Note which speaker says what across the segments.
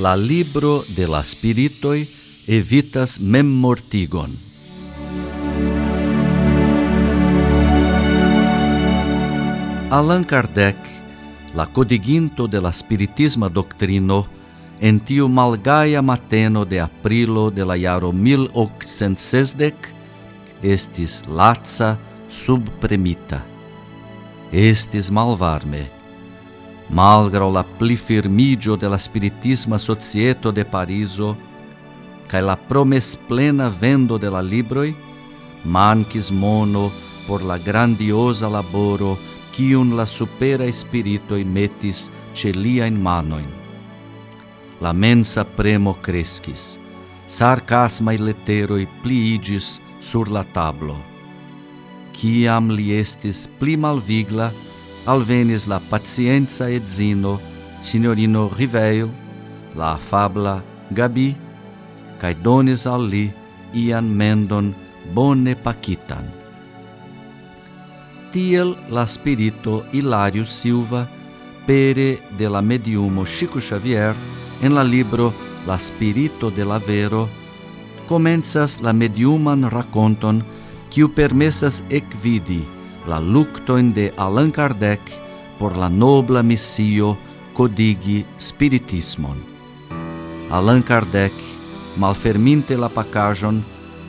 Speaker 1: la libro de la spiritoi evitas memmortigon. Allan Kardec, la codiginto de la spiritisma doctrino, en tiu malgaia mateno de aprilo de la iaro 1860, estis laca subpremita. Estis malvarme malgra la pli firmigio de la spiritisma societo de Pariso, cae la promes plena vendo de la libroi, mancis mono por la grandiosa laboro cium la supera spiritoi metis celia liain manoin. La mensa premo crescis, sarcasmai letteroi pliigis sur la tablo. Ciam li estis pli malvigla, alvenis la pacienza et zino, signorino Riveil, la fabla Gabi, cae donis al li ian mendon bone pacitan. Tiel la spirito Hilario Silva, pere de la mediumo Chico Xavier, en la libro La Spirito de la Vero, comenzas la mediuman raconton quiu permessas ecvidi la luctoin de Allan Kardec por la nobla missio codigi spiritismon. Allan Kardec, malferminte la pacajon,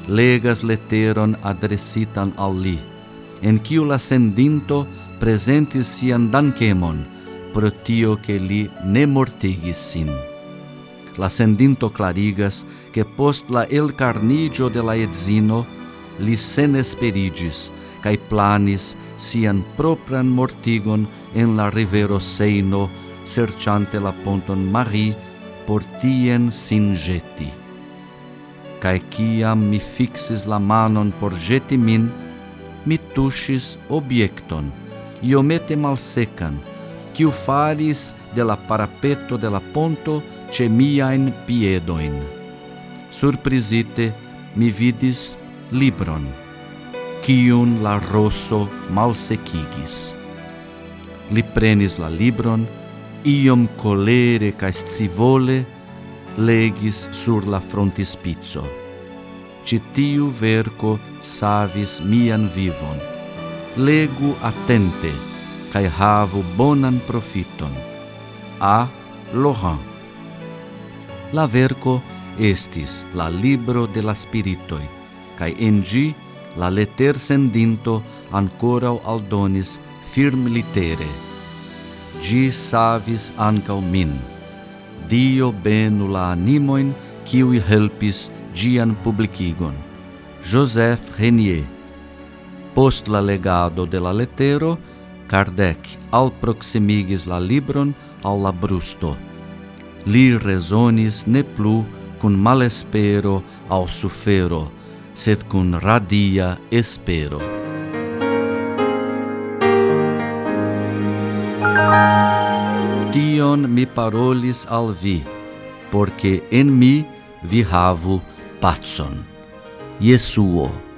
Speaker 1: legas letteron adresitan al li, en quiu la sendinto presentis sian dankemon pro tio che li ne mortigis sin. La sendinto clarigas che post la el carnigio de la edzino li sen esperigis, cae planis sian propran mortigon en la rivero Seino, serciante la ponton Mari, por tien sin jeti. Cae ciam mi fixis la manon por jeti min, mi tushis obiecton, iomete malsecan, quiu faris de la parapeto de la ponto ce miaen piedoin. Surprizite, mi vidis libron, kiun la rosso malsecigis. Li prenis la libron, iom colere ca scivole legis sur la frontispizzo. Citiu verco savis mian vivon. Legu attente, cae havu bonan profiton. A. Lohan. La verco estis la libro de la spiritoi, cae en gi la letter sendinto ancorau aldonis firm litere. Gi savis ancau min. Dio benu la animoin qui helpis gian publicigon. Joseph Renier. Post la legado de la lettero, Kardec alproximigis la libron al la brusto. Li resonis ne plu cun malespero au sufero, sed cun radia espero. Tion mi parolis al vi, porque en mi vi havu patson. Jesuo.